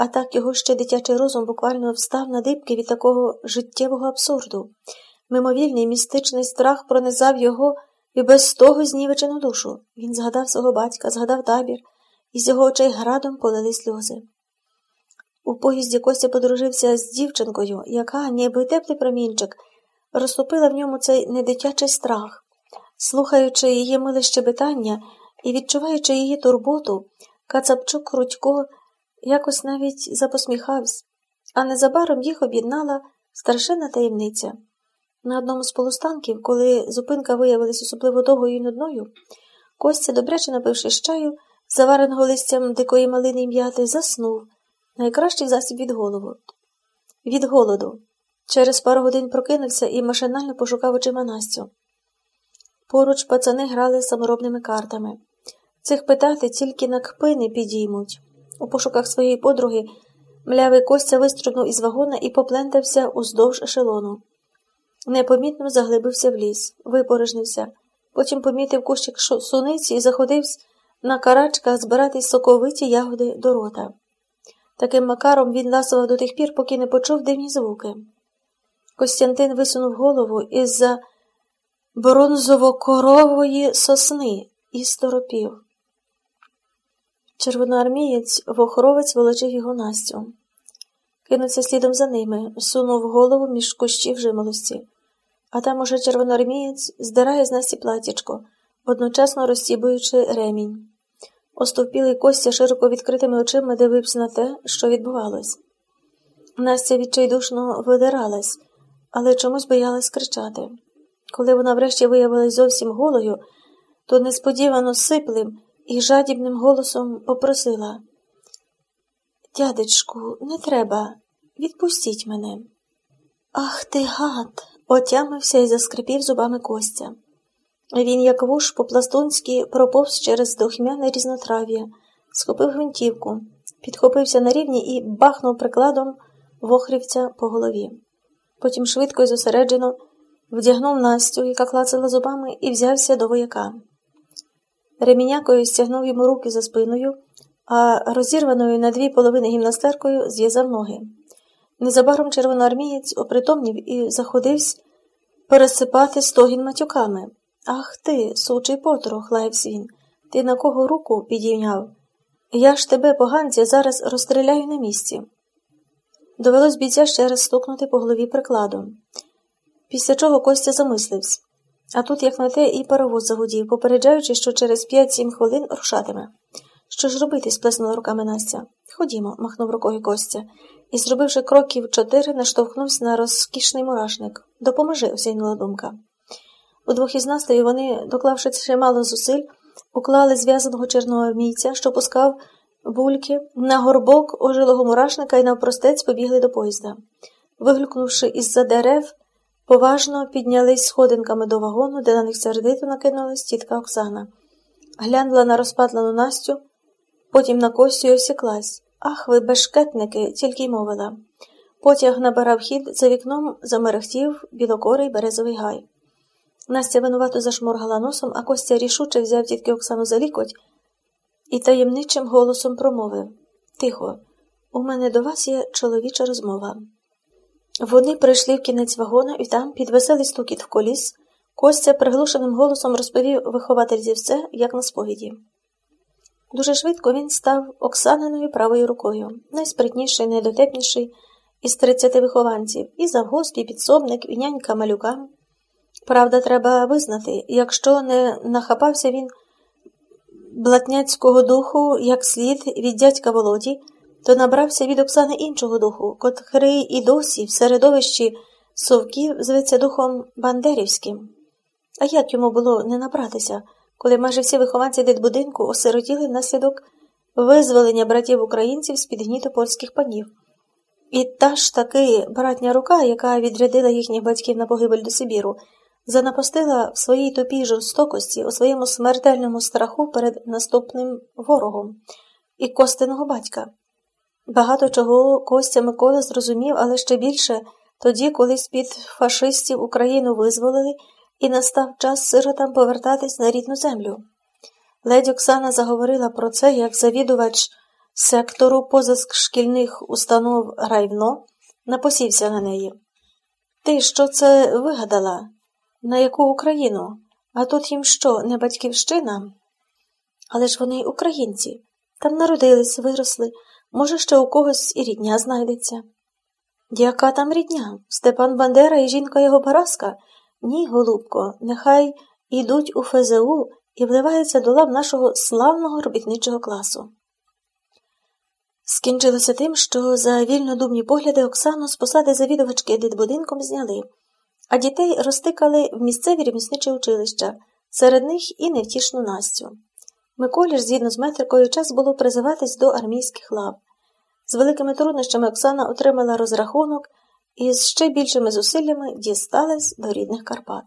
а так його ще дитячий розум буквально встав на дибки від такого життєвого абсурду. Мимовільний містичний страх пронизав його і без того знівечену душу. Він згадав свого батька, згадав табір, і з його очей градом полили сльози. У поїзді Костя подружився з дівчинкою, яка, ніби теплий промінчик, розтопила в ньому цей недитячий страх. Слухаючи її миле щебетання і відчуваючи її турботу, Кацапчук Крутько якось навіть запосміхався, а незабаром їх об'єднала страшенна таємниця. На одному з полустанків, коли зупинка виявилась особливо довгою і нудною, Костя, добряче напивши чаю, завареного листям дикої малини м'яти, заснув найкращий засіб від голову. Від голоду. Через пару годин прокинувся і машинально пошукав очима Настю. Поруч пацани грали саморобними картами. Цих питати тільки на кпини підіймуть. У пошуках своєї подруги млявий Костя вистрибнув із вагона і поплентався уздовж ешелону. Непомітно заглибився в ліс, випорожнився, потім помітив кущик суниці і заходився на карачках збирати соковиті ягоди до рота. Таким макаром він ласував до тих пір, поки не почув дивні звуки. Костянтин висунув голову із за бронзово-корової сосни і сторопів. Червоноармієць вохоровець волочив його Настю. Кинувся слідом за ними, сунув голову між кущів жимолості. А там уже червоноармієць здирає з Насті платічко, одночасно розсібуючи ремінь. Остовпілий Костя широко відкритими очима дивився на те, що відбувалось. Настя відчайдушно видиралась, але чомусь боялась кричати. Коли вона врешті виявилась зовсім голою, то несподівано сиплим і жадібним голосом попросила Дядечку, не треба, відпустіть мене. Ах ти гад! отямився і заскрипів зубами Костя. Він, як вуж, по-пластунськи проповз через духмяне різнотрав'я, схопив гвинтівку, підхопився на рівні і бахнув прикладом вохрівця по голові. Потім швидко і зосереджено вдягнув Настю, яка клацала зубами, і взявся до вояка. Ремінякою стягнув йому руки за спиною, а розірваною на дві половини гімнастеркою зв'язав ноги. Незабаром червоноармієць опритомнів і заходився пересипати стогін матюками. Ах ти, сучий потрох, лаявсь він. Ти на кого руку підійняв? Я ж тебе, поганця, зараз розстріляю на місці. Довелось бійця ще раз стукнути по голові прикладом. Після чого Костя замислився. А тут, як на те, і паровоз загудів, попереджаючи, що через п'ять-сім хвилин рушатиме. Що ж робити? сплеснула руками Настя. Ходімо, махнув рукою Костя, і, зробивши кроків чотири, наштовхнувся на розкішний мурашник. Допоможи, осяйнула думка. Удвох із Настею вони, доклавши чимало зусиль, уклали зв'язаного черноармійця, що пускав бульки на горбок ожилого мурашника і навпростець побігли до поїзда. Виглюкнувши із-за дерев, поважно піднялись сходинками до вагону, де на них сердито накинулась тітка Оксана. Глянула на розпатлену Настю, потім на Костю й осіклась. Ах, ви бешкетники, тільки й мовила. Потяг набирав хід, за вікном замерехтів білокорий березовий гай. Настя винувато зашморгала носом, а Костя рішуче взяв тітки Оксану за лікоть і таємничим голосом промовив Тихо, у мене до вас є чоловіча розмова. Вони прийшли в кінець вагона, і там, під веселий стукіт в коліс, Костя приглушеним голосом розповів виховательці все, як на сповіді. Дуже швидко він став Оксаниною правою рукою, найспритніший, найдотепніший із тридцяти вихованців, і завгосп, і підсобник, і нянька малюка. Правда, треба визнати, якщо не нахапався він блатняцького духу як слід від дядька Володі, то набрався від Оксани іншого духу, котрий і досі в середовищі совків зветься духом Бандерівським. А як йому було не набратися, коли майже всі вихованці дитбудинку осиротіли внаслідок визволення братів українців з під гніту польських панів? І та ж таки братня рука, яка відрядила їхніх батьків на погибель до Сибіру, занапастила в своїй тупій жорстокості у своєму смертельному страху перед наступним ворогом і костиного батька. Багато чого Костя Микола зрозумів, але ще більше тоді, коли з-під фашистів Україну визволили і настав час сиротам повертатись на рідну землю. Ледь Оксана заговорила про це як завідувач сектору позашкільних установ райвно напосівся на неї. Ти що це вигадала? На яку Україну? А тут їм що, не батьківщина? Але ж вони українці. Там народились, виросли, може, ще у когось і рідня знайдеться. Яка там рідня? Степан Бандера і жінка його Параска? Ні, голубко, нехай ідуть у ФЗУ і вливаються до лав нашого славного робітничого класу. Скінчилося тим, що за вільнодумні погляди Оксану з посади завідувачки дитбудинком зняли, а дітей розтикали в місцеві ремісничі училища, серед них і невтішну Настю. Миколі ж, згідно з метрикою, час було призиватись до армійських лав. З великими труднощами Оксана отримала розрахунок і з ще більшими зусиллями дісталась до рідних Карпат.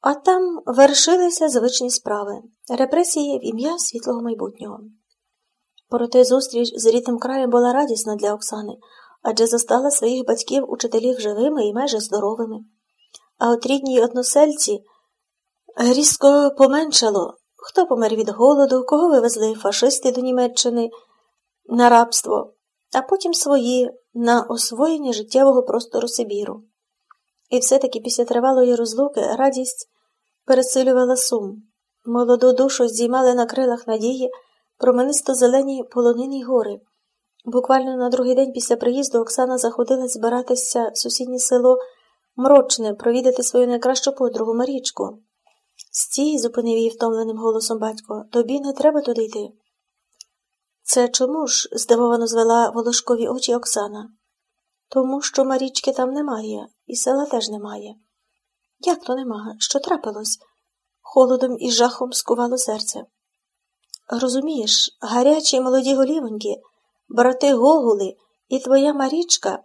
А там вершилися звичні справи репресії в ім'я світлого майбутнього. Проте зустріч з рідним краєм була радісна для Оксани, адже застала своїх батьків учителів живими і майже здоровими. А от рідній односельці різко поменшало, хто помер від голоду, кого вивезли фашисти до Німеччини на рабство, а потім свої на освоєння життєвого простору Сибіру. І все-таки після тривалої розлуки радість пересилювала сум. Молоду душу здіймали на крилах надії променисто зелені полонини гори. Буквально на другий день після приїзду Оксана заходила збиратися в сусіднє село Мрочне, провідати свою найкращу подругу Марічку. Стій, зупинив її втомленим голосом батько, тобі не треба туди йти. Це чому ж? здивовано звела волошкові очі Оксана. Тому що Марічки там немає, і села теж немає. Як то нема? Що трапилось? Холодом і жахом скувало серце. Розумієш, гарячі молоді голівоньки, брати Гогули і твоя Марічка